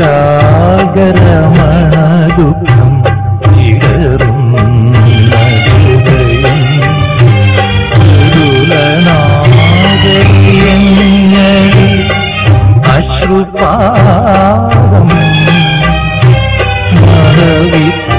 രാഗരമണ ദുഃഖം ചിടറും അശ്രുപാദം മറവിത്ത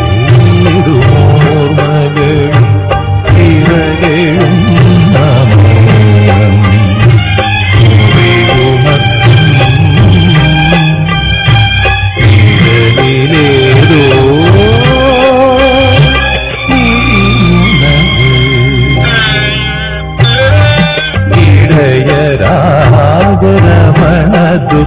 ಮನದು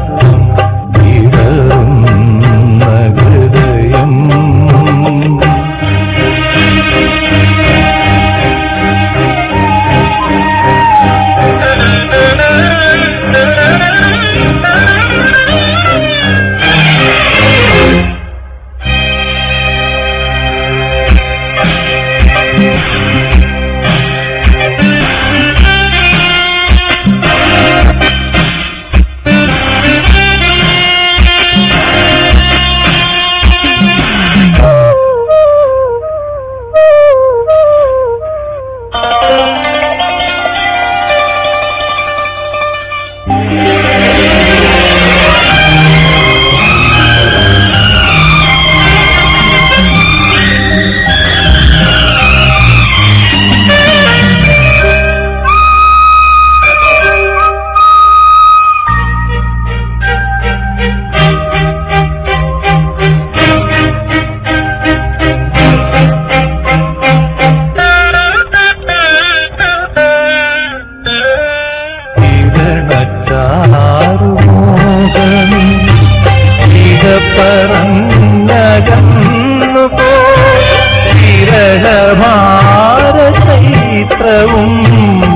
വിരഹഭാര ചൈത്രവും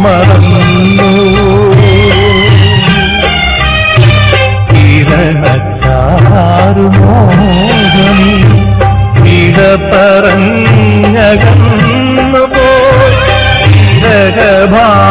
മറന്നു. ഇരച്ചാറുമോഹമി ഇട പറഞ്ഞകന്നു ഇരഹഭാര